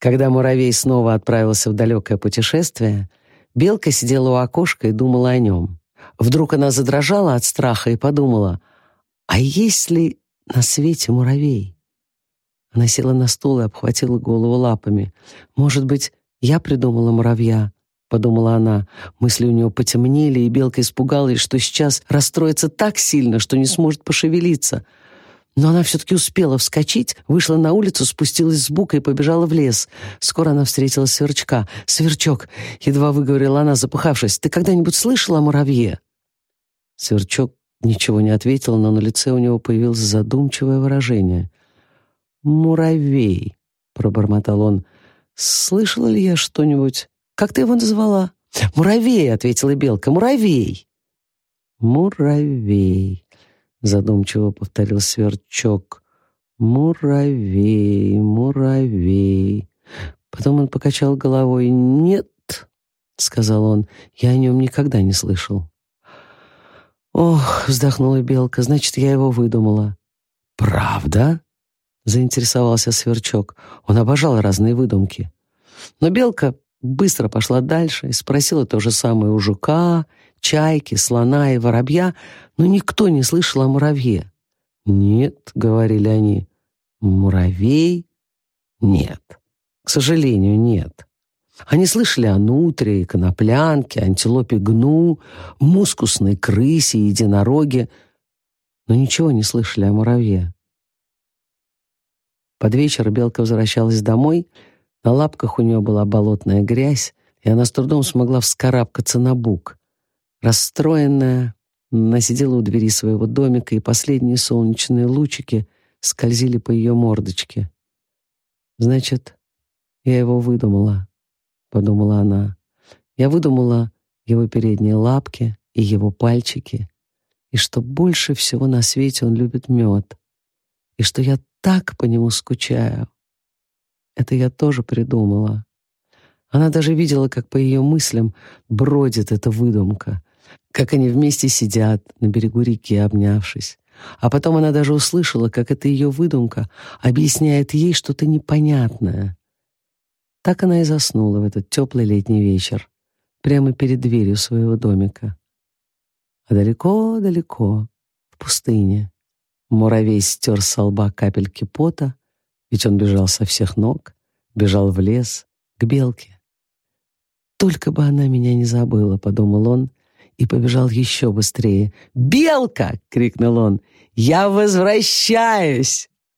Когда муравей снова отправился в далекое путешествие, белка сидела у окошка и думала о нем. Вдруг она задрожала от страха и подумала, а есть ли на свете муравей? Она села на стул и обхватила голову лапами. «Может быть, я придумала муравья?» — подумала она. Мысли у нее потемнели, и белка испугалась, что сейчас расстроится так сильно, что не сможет пошевелиться. Но она все-таки успела вскочить, вышла на улицу, спустилась с бука и побежала в лес. Скоро она встретила сверчка. «Сверчок!» — едва выговорила она, запыхавшись. «Ты когда-нибудь слышала о муравье?» Сверчок ничего не ответил, но на лице у него появилось задумчивое выражение. «Муравей», — пробормотал он. «Слышала ли я что-нибудь? Как ты его назвала?» «Муравей», — ответила Белка, — «муравей». «Муравей», — задумчиво повторил Сверчок. «Муравей, муравей». Потом он покачал головой. «Нет», — сказал он, — «я о нем никогда не слышал». «Ох», — вздохнула Белка, — «значит, я его выдумала». «Правда?» заинтересовался Сверчок. Он обожал разные выдумки. Но Белка быстро пошла дальше и спросила то же самое у жука, чайки, слона и воробья, но никто не слышал о муравье. «Нет», — говорили они, — «муравей? Нет. К сожалению, нет». Они слышали о нутре коноплянке, антилопе гну, мускусной крысе единороге, но ничего не слышали о муравье. Под вечер белка возвращалась домой. На лапках у нее была болотная грязь, и она с трудом смогла вскарабкаться на бук. Расстроенная, она сидела у двери своего домика, и последние солнечные лучики скользили по ее мордочке. «Значит, я его выдумала», — подумала она. «Я выдумала его передние лапки и его пальчики, и что больше всего на свете он любит мед, и что я так по нему скучаю. Это я тоже придумала. Она даже видела, как по ее мыслям бродит эта выдумка, как они вместе сидят на берегу реки, обнявшись. А потом она даже услышала, как эта ее выдумка объясняет ей что-то непонятное. Так она и заснула в этот теплый летний вечер, прямо перед дверью своего домика. А далеко-далеко, в пустыне, Муравей стер с лба капельки пота, ведь он бежал со всех ног, бежал в лес, к белке. «Только бы она меня не забыла», — подумал он, и побежал еще быстрее. «Белка!» — крикнул он. «Я возвращаюсь!»